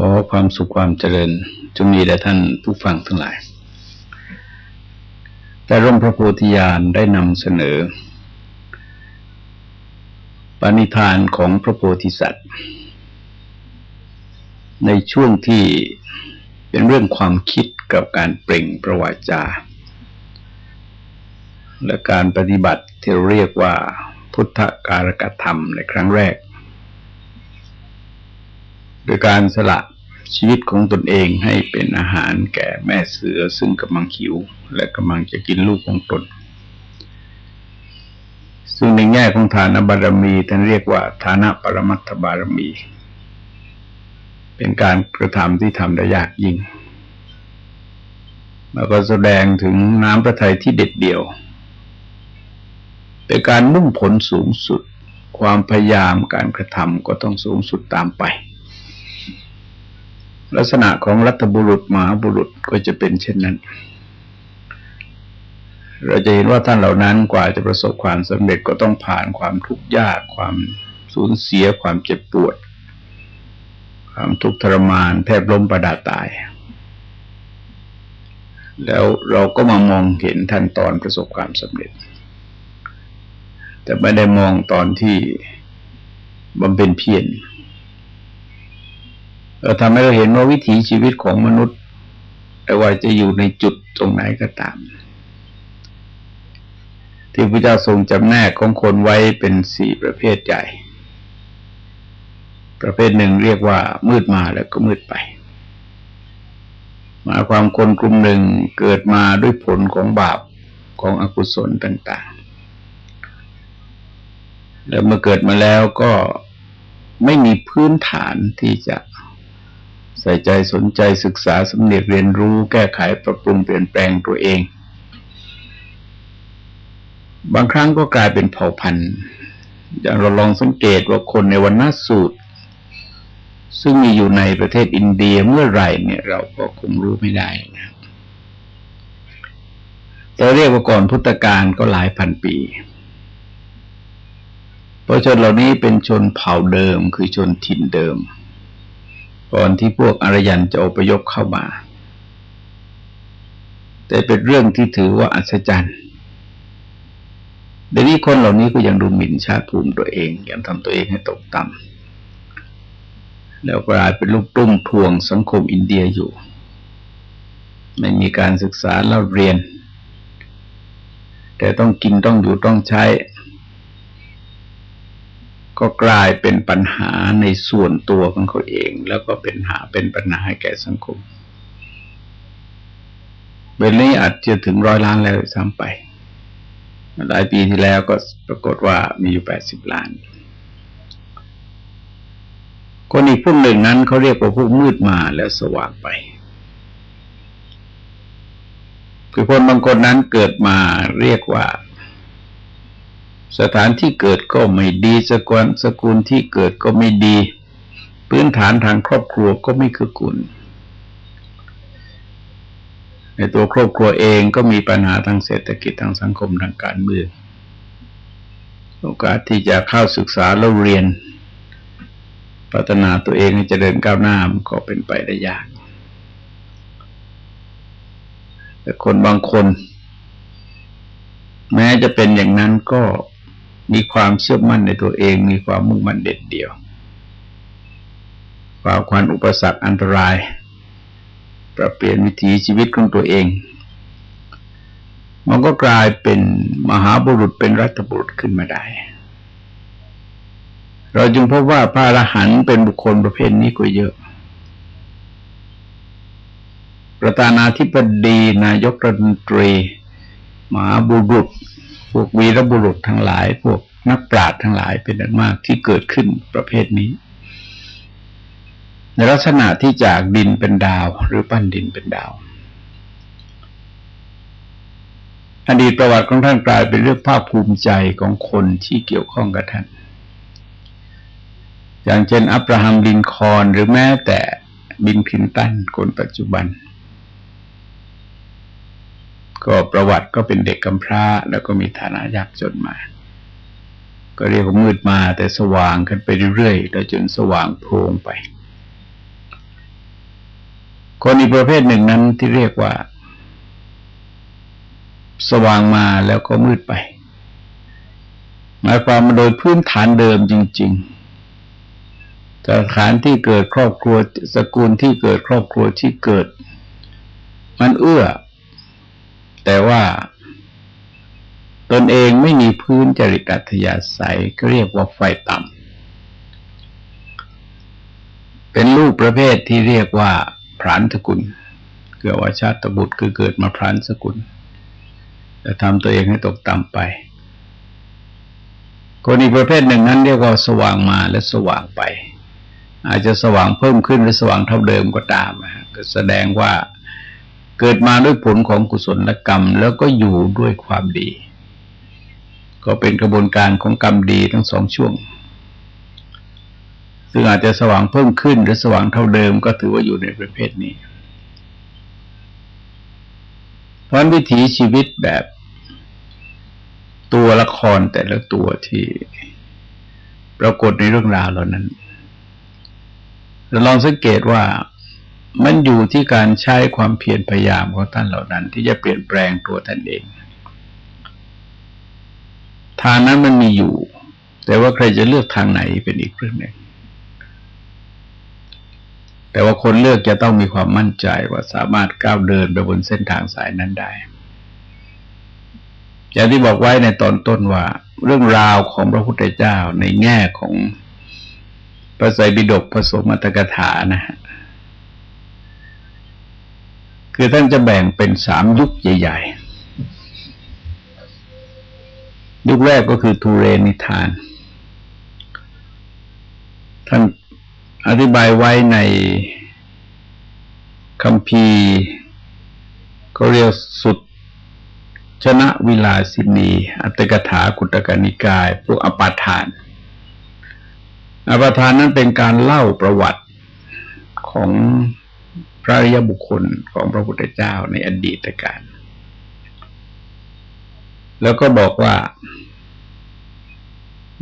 ขอความสุขความเจริญจงมีแด่ท่านผู้ฟังทั้งหลาย แต่ร่มพระโพธิญาณได้นำเสนอ ปณิธานของพระโพธิสัตว์ ในช่วงที่เป็นเรื่องความคิดกับการเปล่งประวาจา และการปฏิบัติที่เรียกว่าพุทธการกธรรมในครั้งแรก โดยการสละชีวิตของตนเองให้เป็นอาหารแก่แม่เสือซึ่งกำลังหิว และกำลังจะกินลูกของตน ซึ่งในแง่ของฐานบารมีท่านเรียกว่าฐานะปรมัตถบารมี เป็นการกระทำที่ทำได้ยากยิ่ง แล้วก็แสดงถึงน้ำพระทัยที่เด็ดเดี่ยว เป็นการมุ่งผลสูงสุด ความพยายามการกระทำก็ต้องสูงสุดตามไป ลักษณะของรัฐบุรุษมหาบุรุษก็จะเป็นเช่นนั้น เราจะเห็นว่าท่านเหล่านั้นกว่าจะประสบความสำเร็จก็ต้องผ่านความทุกข์ยากความสูญเสียความเจ็บปวด ความทุกข์ทรมานแทบล้มประดาตาย แล้วเราก็มามองเห็นท่านตอนประสบความสำเร็จ แต่ไม่ได้มองตอนที่บำเพ็ญเพียร ทำให้เราเห็นว่าวิถีชีวิตของมนุษย์ไม่ว่าจะอยู่ในจุดตรงไหนก็ตาม ที่พระเจ้าทรงจำแนกของคนไว้เป็นสี่ประเภทใหญ่ ประเภทหนึ่งเรียกว่ามืดมาแล้วก็มืดไปหมายความคนกลุ่มหนึ่งเกิดมาด้วยผลของบาปของอกุศลต่าง ๆ แล้วเมื่อเกิดมาแล้วก็ไม่มีพื้นฐานที่จะ ส่ใจสนใจศึกษาสำเนียกเรียนรู้แก้ไขปรับปรุงเปลี่ยนแปลงตัวเอง บางครั้งก็กลายเป็นเผ่าพันธุ์อย่างเราลองสังเกตว่าคนในวันนาสูตร ซึ่งมีอยู่ในประเทศอินเดียเมื่อไหร่เนี่ยเราก็คงรู้ไม่ได้นะแต่เรียกว่าก่อนพุทธกาลก็หลายพันปี เพราะชนเหล่านี้เป็นชนเผ่าเดิมคือชนถิ่นเดิม ก่อนที่พวกอารยันจะอพยพเข้ามา แต่เป็นเรื่องที่ถือว่าอัศจรรย์เดี๋ยวนี้คนเหล่านี้ก็ยังดูหมิ่นชาติภูมิตัวเองยังทำตัวเองให้ตกต่ำแล้วกลายเป็นลูกตุ้มทวงสังคมอินเดียอยู่ ไม่มีการศึกษาเล่าเรียน แต่ต้องกินต้องอยู่ต้องใช้ ก็กลายเป็นปัญหาในส่วนตัวของเขาเอง แล้วก็เป็นหาเป็นปัญหาให้แก่สังคมเวลนี้อาจจะถึงร้อยล้านแล้วซ้ำไป หลายปีที่แล้วก็ปรากฏว่ามีอยู่แปดสิบล้าน คนอีกพวกหนึ่งนั้นเขาเรียกว่าพวกมืดมาแล้วสว่างไป คือคนบางคนนั้นเกิดมาเรียกว่า สถานที่เกิดก็ไม่ดีสกุลสกุลที่เกิดก็ไม่ดี พื้นฐานทางครอบครัวก็ไม่คือกุลในตัวครอบครัวเองก็มีปัญหาทางเศรษฐกิจทางสังคมทางการเมืองโอกาสที่จะเข้าศึกษาแล้วเรียน พัฒนาตัวเองให้เจริญก้าวหน้ามันก็เป็นไปได้ยาก แต่คนบางคน แม้จะเป็นอย่างนั้นก็ มีความเชื่อมั่นในตัวเอง มีความมุ่งมั่นเด็ดเดี่ยวฝ่าควันอุปสรรคอันตราย ปรับเปลี่ยนวิถีชีวิตของตัวเอง มันก็กลายเป็นมหาบุรุษเป็นรัฐบุรุษขึ้นมาได้ เราจึงพบว่าพระอรหันต์เป็นบุคคลประเภทนี้ก็เยอะ ประธานาธิบดีนายกรัฐมนตรีมหาบุรุษ พวกวีรบุรุษทั้งหลาย พวกนักปราชญ์ทั้งหลายเป็นอันมากที่เกิดขึ้นประเภทนี้ในลักษณะที่จากดินเป็นดาวหรือปั้นดินเป็นดาว อดีตประวัติของท่านกลายเป็นเรื่องภาคภูมิใจของคนที่เกี่ยวข้องกับท่าน อย่างเช่นอับราฮัมลินคอนหรือแม้แต่บินคินตันคนปัจจุบัน ก็ประวัติก็เป็นเด็กกำพร้า แล้วก็มีฐานะยากจนมา ก็เรียกว่ามืดมาแต่สว่างขึ้นไปเรื่อยๆแล้วจนสว่างโพลงไป คนอีกประเภทหนึ่งนั้นที่เรียกว่า สว่างมาแล้วก็มืดไปหมายความมาโดยพื้นฐานเดิมจริง ๆ สถานที่เกิดครอบครัวสกุลที่เกิดครอบครัวที่เกิด มันเอื้อ แต่ว่า ตนเองไม่มีพื้นจริตอัธยาศัยก็เรียกว่าไฟต่ำเป็นลูกประเภทที่เรียกว่าพรานสกุลเกิดว่าชาติบุตรคือเกิดมาพรานสกุลแต่ทำตัวเองให้ตกต่ำไปคนอีกประเภทหนึ่งนั้นเรียกว่าสว่างมาและสว่างไป อาจจะสว่างเพิ่มขึ้นหรือสว่างเท่าเดิมก็ตามก็แสดงว่า เกิดมาด้วยผลของกุศลกรรม แล้วก็อยู่ด้วยความดี ก็เป็นกระบวนการของกรรมดีทั้งสองช่วง ซึ่งอาจจะสว่างเพิ่มขึ้นหรือสว่างเท่าเดิมก็ถือว่าอยู่ในประเภทนี้ เพราะวิถีชีวิตแบบตัวละครแต่ละตัวที่ปรากฏในเรื่องราวเหล่านั้นเราลองสังเกตว่า มันอยู่ที่การใช้ความเพียรพยายามของท่านเหล่านั้น ที่จะเปลี่ยนแปลงตัวท่านเอง ทางนั้นมันมีอยู่ แต่ว่าใครจะเลือกทางไหนเป็นอีกเรื่องหนึ่งแต่ว่าคนเลือกจะต้องมีความมั่นใจว่าสามารถก้าวเดินไปบนเส้นทางสายนั้นได้อย่างที่บอกไว้ในตอนต้นว่า เรื่องราวของพระพุทธเจ้าในแง่ของพระไตรปิฎกผสมอัตถกถานะฮะ คือท่านจะแบ่งเป็นสามยุคใหญ่ ๆ ยุคแรกก็คือทูเรนิทาน ท่านอธิบายไว้ในคำพีก็เรียกสุดชนะวิลาสินีอัตกถากุตกนิกาย พวกอปาทาน อปาทานนั้นเป็นการเล่าประวัติของ ระริยบุคคลของพระพุทธเจ้าในอดีตการ แล้วก็บอกว่า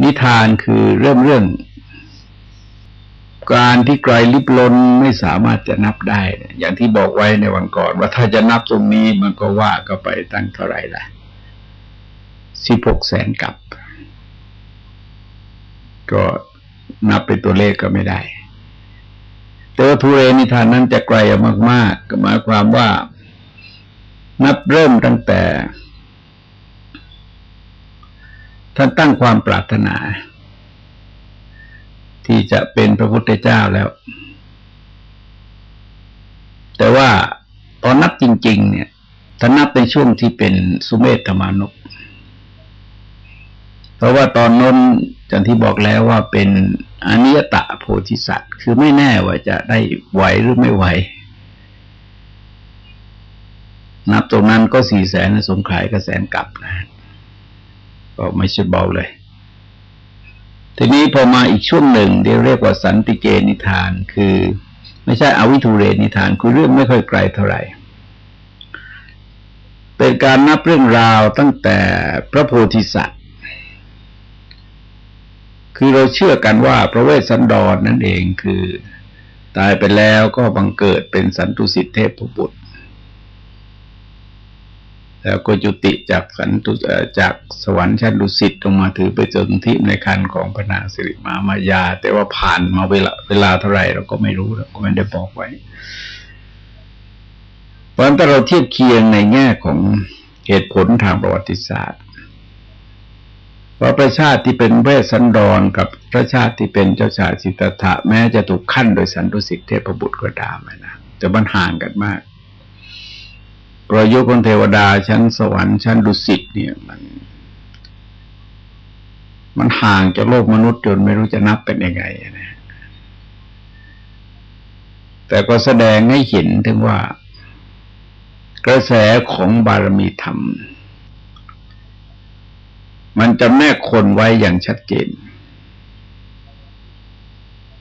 นิทานคือเริ่มเรื่อง การที่ไกลลิบลนไม่สามารถจะนับได้ อย่างที่บอกไว้ในวันก่อน ว่าถ้าจะนับตรงนี้มันก็ว่าก็ไปตั้งเท่าไหร่ละสิบหกแสนกับ ก็นับเป็นตัวเลขก็ไม่ได้ แต่ว่าทุเรนิทานนั้นจะไกลมาก ๆ ก็หมายความว่า นับเริ่มตั้งแต่ ท่านตั้งความปรารถนา ที่จะเป็นพระพุทธเจ้าแล้ว แต่ว่าตอนนับจริง ๆ เนี่ยถ้านับในช่วงที่เป็นสุเมธธรรมานุเพราะว่าตอนน้นจันที่บอกแล้วว่าเป็นอนิยตะโพธิสัตว์ คือไม่แน่ว่าจะได้ไหวหรือไม่ไหว นับตรงนั้นก็สี่แสนสงขายก็แสนกลับนะก็ไม่ใช่เบาเลย ทีนี้พอมาอีกช่วงหนึ่งเดี๋ยวเรียกว่าสันติเกนิทาน คือ ไม่ใช่อวิทูเรนิทาน คือเรื่องไม่ค่อยไกลเท่าไหร่เป็นการนับเรื่องราวตั้งแต่พระโพธิสัตว์ คือเราเชื่อกันว่าพระเวสสันดรนนั่นเองคือตายไปแล้วก็บังเกิดเป็นสันตุสิทธิเทพบุตร แล้วก็จุติจากสันตุจากสวรรค์ชั้นดุสิตลงมาถือไปจนที่ในคันของพระนางสิริมามายา แต่ว่าผ่านมาเวลาเวลาเท่าไหร่เราก็ไม่รู้เราก็ไม่ได้บอกไว้เพราะฉะนั้นถ้าเราเทียบเคียงในแง่ของเหตุผลทางประวัติศาสตร์ ว่าประชาติที่เป็นเวสสันดรกับประชาติที่เป็นเจ้าชายสิทธัตถะแม้จะถูกขั้นโดยสันตุสิทธิเทพบุตรก็ตามนะจะมันห่างกันมากประยุคนเทวดาชั้นสวรรค์ชั้นดุสิตเนี่ยมัน มันห่างจากโลกมนุษย์จนไม่รู้จะนับเป็นยังไงนะแต่ก็แสดงให้เห็นถึงว่า กระแสของบารมีธรรม มันจำแนกคนไว้อย่างชัดเจน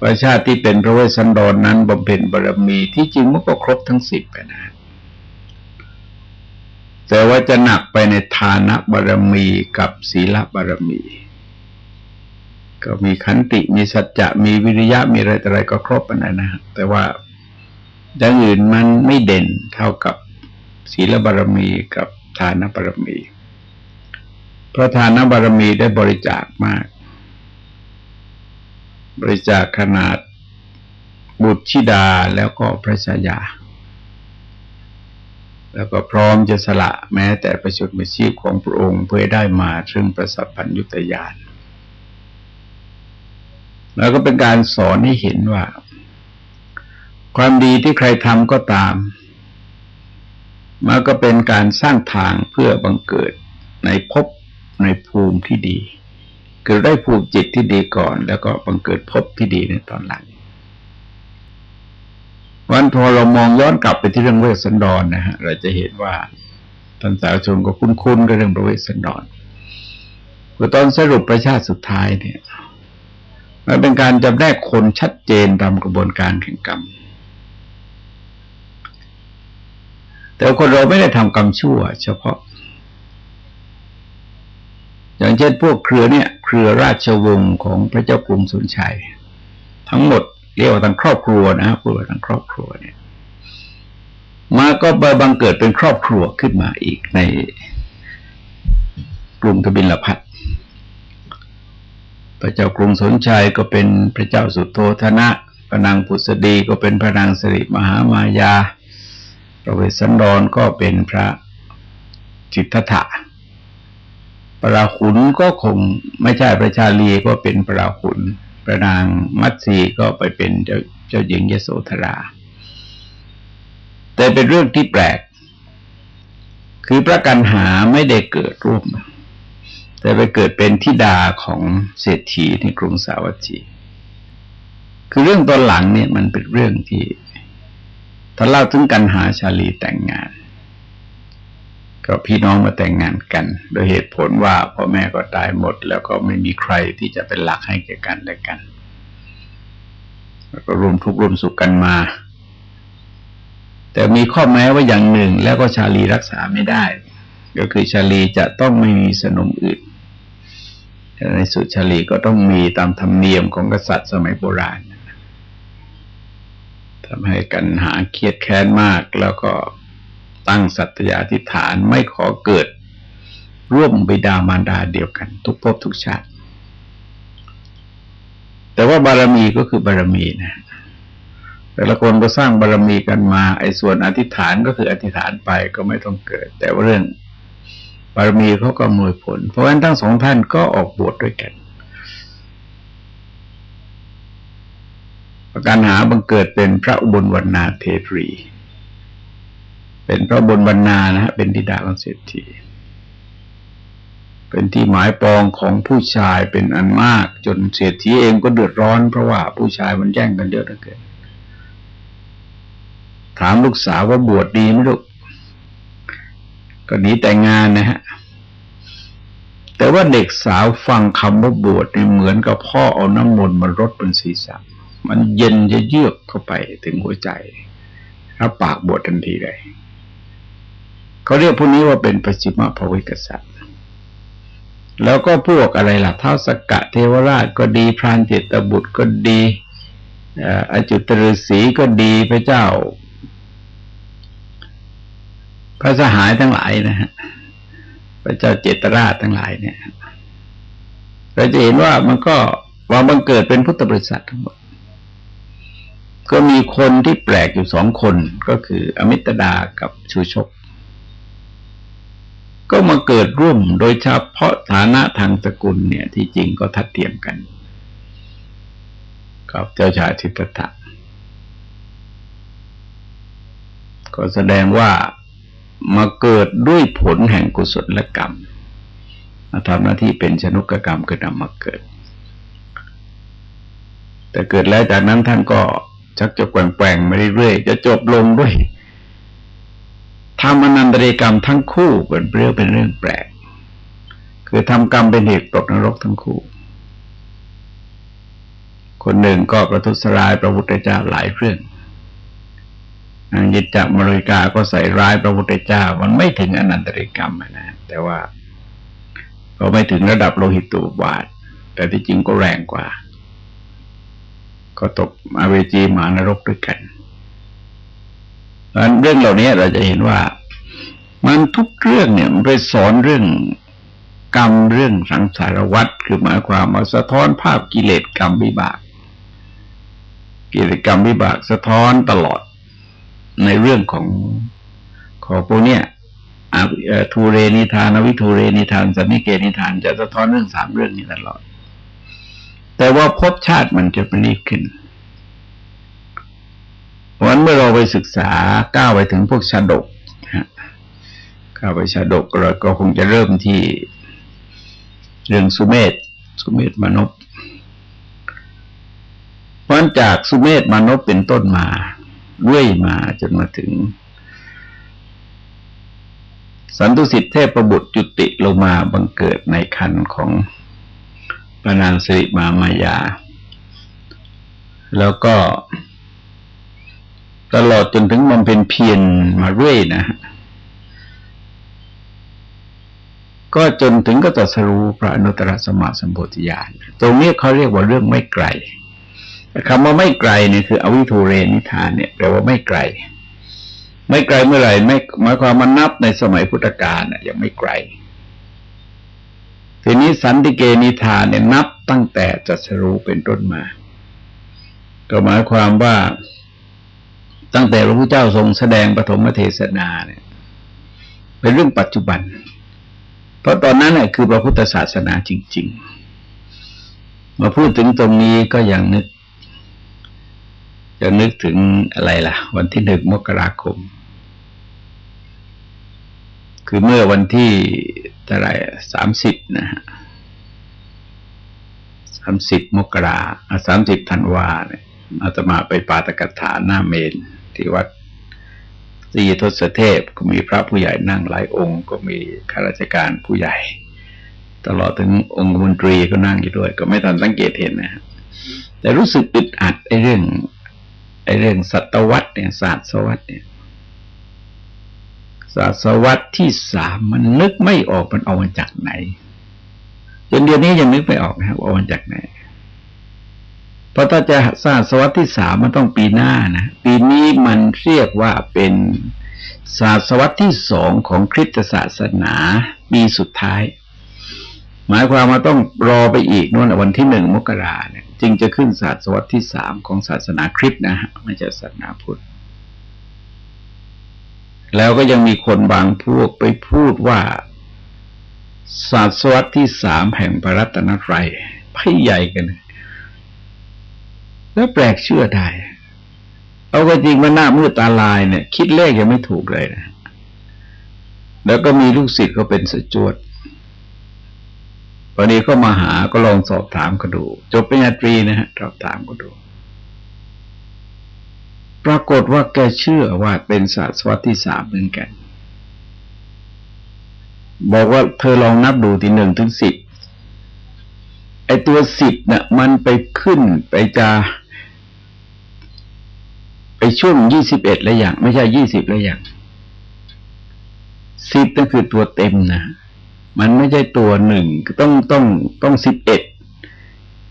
ประชาติที่เป็นพระเวสสันดรนนั้นบำเพ็ญบารมีที่จริงมันก็ครบทั้งสิบไปนะ แต่ว่าจะหนักไปในฐานะบารมีกับศีลบารมี ก็มีขันติมีสัจจะมีวิริยะมีอะไรอะไรก็ครบอันนั้นนะแต่ว่าอย่างอื่นมันไม่เด่นเท่ากับศีลบารมีกับทานบารมี พระทานบารมีได้บริจาคมาก บริจาคขนาดบุตรชิดาแล้วก็พระชายา แล้วก็พร้อมจะสละแม้แต่ประชดมิชีพของพระองค์เพื่อได้มาซึ่งประสัพพัญยุตยานแล้วก็เป็นการสอนให้เห็นว่า ความดีที่ใครทำก็ตามมันก็เป็นการสร้างทางเพื่อบังเกิดในภพ ในภูมิที่ดี คือได้ภูมิจิตที่ดีก่อน แล้วก็บังเกิดภพที่ดีในตอนหลัง วันพอเรามองย้อนกลับไปที่เรื่องเวสสันดรนนะฮะเราจะเห็นว่าท่านสาวชนก็คุ้นๆกับเรื่องพระเวสสันดรคือตอนสรุปประชาติสุดท้ายเนี่ยมันเป็นการจำแนกคนชัดเจนตามกระบวนการแข่งกรรม แต่คนเราไม่ได้ทำกรรมชั่ว เฉพาะ อย่างเช่นพวกเครือเนี่ย เครือราชวงศ์ของพระเจ้ากรุงสุนชัย ทั้งหมดเรียกว่าทั้งครอบครัวนะพูดว่าทั้งครอบครัวเนี่ยมาก็บังเกิดเป็นครอบครัวขึ้นมาอีกในกรุงทบิลพัทพระเจ้ากรุงสนชัยก็เป็นพระเจ้าสุโธธนะพระนางพุทธดีก็เป็นพระนางสิริมหามายาพระเวสสันดรก็เป็นพระจิตถะ ปราขุนก็คงไม่ใช่ประชาลีก็เป็นปราขุนพระนางมัตสีก็ไปเป็นเจ้าเจ้าหญิงยโสธรา แต่เป็นเรื่องที่แปลก คือพระกันหาไม่ได้เกิดร่วม แต่ไปเกิดเป็นทิดาของเศรษฐีในกรุงสาวัตถีคือเรื่องตอนหลังเนี่ยมันเป็นเรื่องที่ถ้าเล่าถึงกันหาชาลีแต่งงาน ก็พี่น้องมาแต่งงานกัน โดยเหตุผลว่าพ่อแม่ก็ตายหมด แล้วก็ไม่มีใครที่จะเป็นหลักให้แก่กันและกันแล้วก็รวมทุกข์รวมสุขกันมา แต่มีข้อแม้ว่าอย่างหนึ่งแล้วก็ชาลีรักษาไม่ได้ ก็คือชาลีจะต้องไม่มีสนมอื่นในสุดชาลีก็ต้องมีตามธรรมเนียมของกษัตริย์สมัยโบราณทำให้กันหาเครียดแค้นมากแล้วก็ ตั้งสัตยาธิฐานไม่ขอเกิด ร่วมบิดามารดาเดียวกัน ทุกภพทุกชาติ แต่ว่าบารมีก็คือบารมีนะแต่ละคนก็สร้างบารมีกันมา ไอ้ส่วนอธิษฐานก็คืออธิษฐานไปก็ไม่ต้องเกิด แต่ว่าเรื่องบารมีเขาก็มวยผล เพราะฉะนั้นทั้งสองท่านก็ออกบวชดด้วยกัน ประการหาบังเกิดเป็นพระอุบลวรรณาเทรี เป็นพระบุญวรรณานะฮะเป็นธิดาของเศรษฐีเป็นที่หมายปองของผู้ชายเป็นอันมาก จนเศรษฐีเองก็เดือดร้อนเพราะว่าผู้ชายมันแย่งกันเยอะเหลือเกินถามลูกสาวว่าบวชดีไหมลูกก็หนีแต่งงานนะฮะแต่ว่าเด็กสาวฟังคำว่าบวชเนี่ยเหมือนกับพ่อเอาน้ำมนต์มารดบนศีรษะมันเย็นจะเยือกเข้าไปถึงหัวใจรับปากบวชทันทีเลย เขาเรียกพวกนี้ว่าเป็นปัจจิมภวิกษัตริย์ แล้วก็พวกอะไรล่ะเท้าสกกะเทวราชก็ดีพรานเจตบุตรก็ดีอจุตฤษีก็ดีพระเจ้า พระสหายทั้งหลายนะฮะพระเจ้าเจตราชทั้งหลายเนี่ยเราจะเห็นว่ามันก็ว่ามันเกิดเป็นพุทธบริษัททั้งหมด ก็มีคนที่แปลกอยู่สองคนก็คืออมิตดากับชูชก ก็มาเกิดร่วมโดยเฉพาะฐานะทางสกุลเนี่ย ที่จริงก็ทัดเทียมกัน กับเจ้าชายทิตถะก็แสดงว่ามาเกิดด้วยผลแห่งกุศลกรรมมาทำหน้าที่เป็นชนุกกรรมคือนำมาเกิด แต่เกิดแล้วจากนั้นท่านก็ชักจะแกว่งๆมาเรื่อยๆจะจบลงด้วย ทำอนันตริกรรมทั้งคู่เป็นเรื่องเป็นเรื่องแปลก คือทำกรรมเป็นเหตุตกนรกทั้งคู่ คนหนึ่งก็ประทุษร้ายพระพุทธเจ้าหลายเรื่องนางยิจมริกาก็ใส่ร้ายพระพุทธเจ้า มันไม่ถึงอนันตริกรรมนะแต่ว่าก็ไม่ถึงระดับโลหิตตุบาท แต่ที่จริงก็แรงกว่า ก็ตกมาเวจีมานรกด้วยกัน เพราะเรื่องเหล่านี้เราจะเห็นว่า มันทุกเรื่องเนี่ยมันไปสอนเรื่องกรรมเรื่องสังสารวัฏคือหมายความว่าสะท้อนภาพกิเลสกรรมวิบาก กิเลสกรรมวิบากสะท้อนตลอดในเรื่องของของพวกเนี้ยทูเรนิทานวิทูเรนิทานสัมิเกนิทาน จะสะท้อนเรื่องสามเรื่องนี้ตลอด แต่ว่าพบชาติมันจะประณีตขึ้นเพราะฉะ นั้นเมื่อเราไปศึกษาก้าวไปถึงพวกชาดกก้าวไปชาดกเราก็คงจะเริ่มที่เรื่องสุเมธสุเมธมนพเพราะจากสุเมธมนพเป็นต้นมาเรื่อยมาจนมาถึง สันตุสิทธิเทพบุตรจุติลงมาบังเกิดในคันของปนางสิริมามายา แล้วก็ ตลอดจนถึงมันเป็นเพียรมาเรื่อยนะ ก็จนถึงก็จะสรู้พระอนุตตรสมาสัมโพธิญาณตรงนี้เขาเรียกว่าเรื่องไม่ไกลคำว่าไม่ไกลเนี่ยคืออวิทูเรนิทานเนี่ยแปลว่าไม่ไกล ไม่ไกลเมื่อไหร่ไม่หมายความมันนับในสมัยพุทธกาลน่ยยังไม่ไกลทีนี้สันติเกนิทานเนี่ยนับตั้งแต่จัสรู้เป็นต้นมา ก็หมายความว่า ตั้งแต่พระพุทธเจ้าทรงแสดงปฐมเทศนาเนี่ย เป็นเรื่องปัจจุบัน เพราะตอนนั้นน่ะคือพระพุทธศาสนาจริง ๆ มาพูดถึงตรงนี้ก็ยังนึกจะนึกถึงอะไรล่ะ วันที่หนึ่งมกราคม คือเมื่อวันที่เท่าไรสามสิบนะฮะสามสิบมกราสามสิบธันวาเนี่ยอาตมาไปปาตกถาหน้าเมน ที่วัดสีทศเทพก็มีพระผู้ใหญ่นั่งหลายองค์ ก็มีข้าราชการผู้ใหญ่ ตลอดถึงองค์มนตรีก็นั่งอยู่ด้วย ก็ไม่ทันสังเกตเห็นนะแต่รู้สึกอึดอัดไอ้เรื่องไอ้เรื่องสัตวัตเนี่ยศาสตร์สวัตเนี่ยศาสสวัตที่สามมันนึกไม่ออกมันเอามาจากไหนจนเดี๋ยวนี้ยังนึกไม่ออกนะครับเอามาจากไหน เพราะถ้าจะสร้างสวัสดิ์ที่สามมันต้องปีหน้านะปีนี้มันเรียกว่าเป็นศาสวัสดิ์ที่สองของคริสตศาสนาปีสุดท้าย หมายความว่าต้องรอไปอีกนู่นวันที่หนึ่งมกราเนี่ยจึงจะขึ้นศาสวัสดิ์ที่สามของศาสนาคริสต์นะฮะไม่ใช่ศาสนาพุทธแล้วก็ยังมีคนบางพวกไปพูดว่าศาสวัสดิ์ที่สามแห่งพระรัตนตรัยพ่ใหญ่กัน แล้วแปลกเชื่อได้ เอาก็จริงมันหน้ามืดตาลายเนี่ย คิดเลขยังไม่ถูกเลยนะ แล้วก็มีลูกศิษย์เขาเป็นสจวดวันนี้ก็มาหาก็ลองสอบถามก็ดู จบปริญญาตรีนะฮะสอบถามก็ดู ปรากฏว่าแกเชื่อว่าเป็นศาสตร์วัตที่สามเหมือนกัน บอกว่าเธอลองนับดูที่หนึ่งถึงสิบไอตัวสิบนะ่ะมันไปขึ้นไปจะ ช่วงยี่สิบเอ็ดแล้วอย่าง ไม่ใช่ยี่สิบแล้วอย่างสิบนั่นคือตัวเต็มนะ มันไม่ใช่ตัวหนึ่งต้องต้องต้องสิบเอ็ด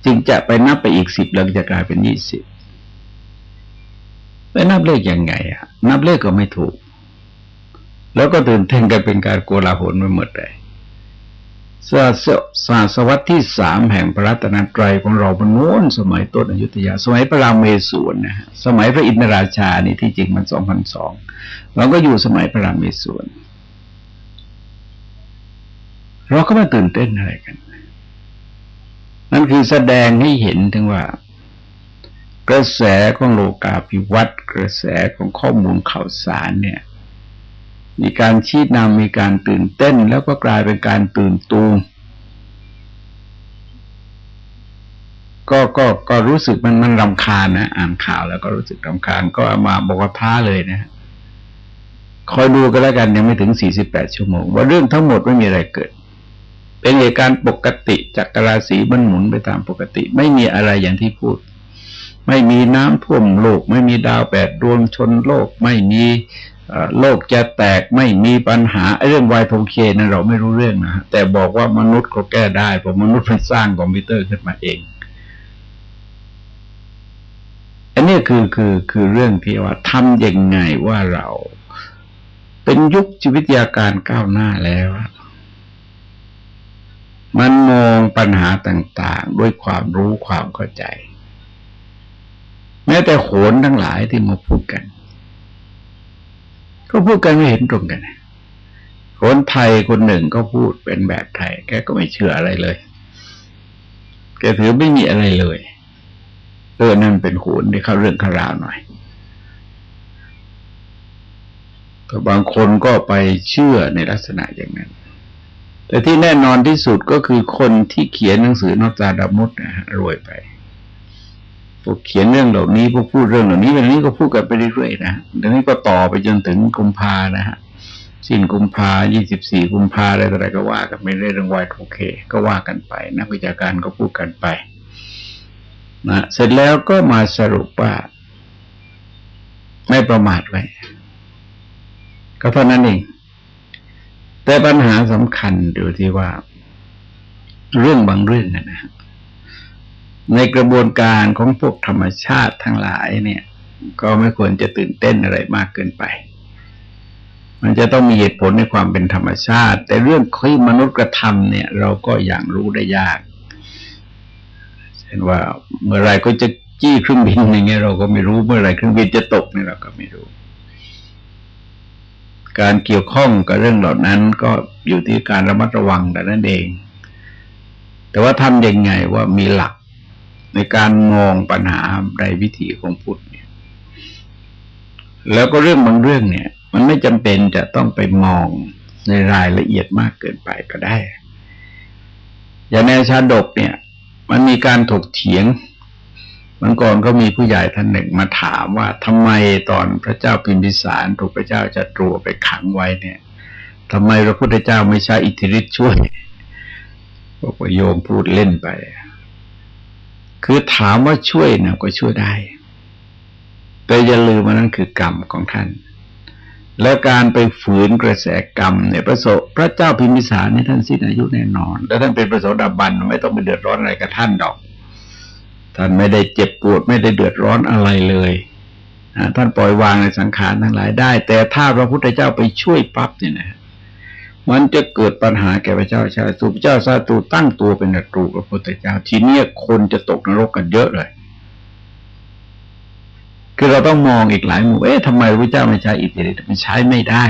จึงจะไปนับไปอีกสิบแล้วจะกลายเป็นยี่สิบไปนับเลขยังไงอะนับเลขก็ไม่ถูก แล้วก็ตื่นเต้นกันเป็นการโกลาหลไปหมดเลย ศาสศาสวัตที่สามแห่งพระรัตนตรัยของเราบนโน้นสมัยต้นอยุธยา สมัยพระรามเมศวรนะฮะสมัยพระอินทราชานี่ที่จริงมันสองพันสองเราก็อยู่สมัยพระรามเมศวรเราก็มาตื่นเต้นอะไรกัน นั่นคือแสดงให้เห็นถึงว่า กระแสของโลกาภิวัตน์กระแสของข้อมูลข่าวสารเนี่ย มีการชี้นำมีการตื่นเต้น แล้วก็กลายเป็นการตื่นตูมก็ก็ก็รู้สึกมันมันรำคาญนะอ่านข่าวแล้วก็รู้สึกรำคาญก็มาบอกว่าท้าเลยนะ คอยดูกันแล้วกันยังไม่ถึงสี่สิบแปดชั่วโมง ว่าเรื่องทั้งหมดไม่มีอะไรเกิด เป็นเหตุการณ์ปกติจากกราศีมันหมุนไปตามปกติ ไม่มีอะไรอย่างที่พูด ไม่มีน้ำท่วมโลก ไม่มีดาวแปดดวงชนโลก ไม่มี โลกจะแตกไม่มีปัญหาเรื่องไวายโทเคนั้นเราไม่รู้เรื่องนะแต่บอกว่ามนุษย์ก็แก้ได้เพราะมนุษย์มันสร้างคอมพิวเตอร์ขึ้นมาเอง อันนี้คือคือคือเรื่องที่ว่าทำยังไงว่าเราเป็นยุคชีวิตยาการก้าวหน้าแล้ว มันมองปัญหาต่าง ๆ ด้วยความรู้ความเข้าใจ แม้แต่โขนทั้งหลายที่มาพูดกัน ก็พูดกันไม่เห็นตรงกันคนไทยคนหนึ่งก็พูดเป็นแบบไทย แกก็ไม่เชื่ออะไรเลย แกถือไม่มีอะไรเลยเออนั่นเป็นโขนที่เข้าเรื่องขราวหน่อยแต่บางคนก็ไปเชื่อในลักษณะอย่างนั้น แต่ที่แน่นอนที่สุดก็คือคนที่เขียนหนังสือนอตาดามุดนะรวยไป พวกเขียนเรื่องเหล่านี้พวกพูดเรื่องเหล่านี้วันนี้ก็พูดกันไปเรื่อยๆนะเดี๋ยวนี้ก็ต่อไปจนถึงกุมภานะฮะสิ้นกุมภายี่สิบสี่กุมภาอะไรต่ออะไรก็ว่ากันไปเรื่องวายโอเค ก็ว่ากันไป นักวิชาการก็พูดกันไปนะเสร็จแล้วก็มาสรุปว่า ไม่ประมาทไว้ ก็เท่านั้นเอง แต่ปัญหาสำคัญอยู่ที่ว่า เรื่องบางเรื่องนะฮะ ในกระบวนการของพวกธรรมชาติทั้งหลายเนี่ย ก็ไม่ควรจะตื่นเต้นอะไรมากเกินไป มันจะต้องมีเหตุผลในความเป็นธรรมชาติ แต่เรื่องที่มนุษย์กระทำเนี่ย เราก็อย่างรู้ได้ยากเช่นว่าเมื่อไรก็จะจี้เครื่องบินอย่างเงี้ยเราก็ไม่รู้เมื่อไรเครื่องบินจะตกเนี่ยเราก็ไม่รู้ การเกี่ยวข้องกับเรื่องเหล่านั้นก็อยู่ที่การระมัดระวังแต่นั้นเอง แต่ว่าทำยังไงว่ามีหลัก ในการมองปัญหาในวิถีของพุทธเนี่ย แล้วก็เรื่องบางเรื่องเนี่ย มันไม่จำเป็นจะต้องไปมองในรายละเอียดมากเกินไปก็ได้ อย่างในชาดกเนี่ย มันมีการถกเถียงมันก่อนก็มีผู้ใหญ่ท่านหนึ่งมาถามว่าทำไมตอนพระเจ้าพิมพิสารถูกพระเจ้าจะตรัวไปขังไว้เนี่ยทำไมพระพุทธเจ้าไม่ใช้อิทธิฤทธิ์ช่วยบอกว่าโยมพูดเล่นไป คือถามว่าช่วยนะก็ช่วยได้ แต่อย่าลืมว่านั่นคือกรรมของท่าน แล้วการไปฝืนกระแสกรรมเนี่ยพระโสพระเจ้าพิมพิสารเนี่ยท่านสิ้นอายุแน่นอน แล้วท่านเป็นพระโสดาบันไม่ต้องไปเดือดร้อนอะไรกับท่านดอก ท่านไม่ได้เจ็บปวดไม่ได้เดือดร้อนอะไรเลยท่านปล่อยวางในสังขารทั้งหลายได้ แต่ถ้าพระพุทธเจ้าไปช่วยปั๊บเนี่ยนะ มันจะเกิดปัญหาแก่พระเจ้าชาตุพเจ้าชาตุตั้งตัวเป็นศัตรูพระพุทธเจ้า ทีนี้คนจะตกนรกกันเยอะเลย คือเราต้องมองอีกหลายมุมเอ๊ะทำไมพระเจ้าไม่ใช้อิทธิฤทธิ์มันใช้ไม่ได้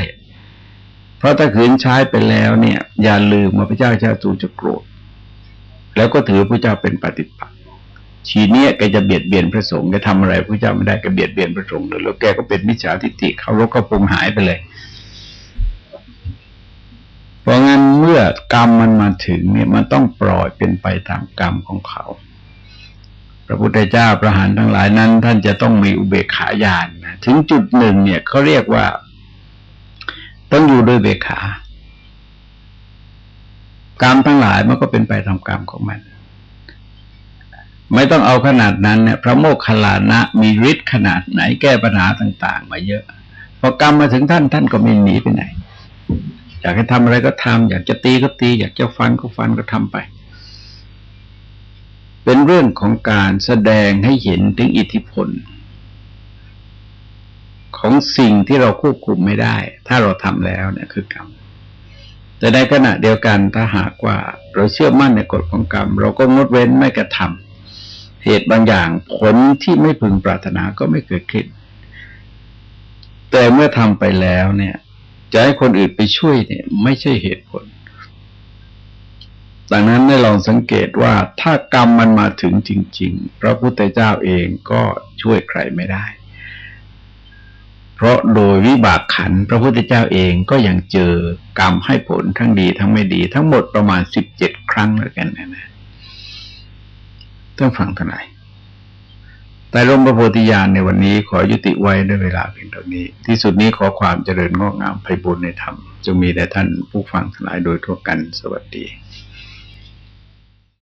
เพราะถ้าขืนใช้ไปแล้วเนี่ย อย่าลืมว่าพระเจ้าชาตุจะโกรธ แล้วก็ถือพระเจ้าเป็นปฏิปักษชีเนี้ยแกจะเบียดเบียนพระสงฆ์แกทำอะไรพระเจ้าไม่ได้แกเบียดเบียนพระสงฆ์เลยแล้วแกก็เป็นมิจฉาทิฏฐิเขารกก็ปงหายไปเลย เพราะงั้นเมื่อกรรมมันมาถึงเนี่ยมันต้องปล่อยเป็นไปตามกรรมของเขา พระพุทธเจ้าประหารทั้งหลายนั้น ท่านจะต้องมีอุเบกขาญาณนะถึงจุดหนึ่งเนี่ยเขาเรียกว่า ต้องอยู่ด้วยเบกขา กรรมทั้งหลายมันก็เป็นไปตามกรรมของมัน ไม่ต้องเอาขนาดนั้นเนี่ย พระโมคคัลลานะมีฤทธิ์ขนาดไหนแก้ปัญหาต่าง ๆ มาเยอะ พอกรรมมาถึงท่านท่านก็ไม่หนีไปไหน อยากให้ทำอะไรก็ทำอยากจะตีก็ตี อยากจะฟันก็ฟันก็ทำไป เป็นเรื่องของการแสดงให้เห็นถึงอิทธิพล ของสิ่งที่เราควบคุมไม่ได้ ถ้าเราทำแล้วเนี่ยคือกรรมแต่ในขณะเดียวกันถ้าหากว่าเราเชื่อมั่นในกฎของกรรม เราก็งดเว้นไม่กระทำเหตุบางอย่างผลที่ไม่พึงปรารถนาก็ไม่เกิดขึ้น แต่เมื่อทำไปแล้วเนี่ย จะให้คนอื่นไปช่วยเนี่ย ไม่ใช่เหตุผล ดังนั้นได้ลองสังเกตว่าถ้ากรรมมันมาถึงจริง ๆ พระพุทธเจ้าเองก็ช่วยใครไม่ได้ เพราะโดยวิบากขันพระพุทธเจ้าเองก็ยังเจอกรรมให้ผลทั้งดีทั้งไม่ดี ทั้งหมดประมาณสิบเจ็ดครั้งแล้วกันนะต้องฟังทนาย ในร่มพระโพธิญาณในวันนี้ขอยุติไว้ด้วยเวลาเพียงเท่านี้ ที่สุดนี้ขอความเจริญงอกงามไพบูรณในธรรม จงมีแด่ท่านผู้ฟังทั้งหลายโดยทั่วกันสวัสดี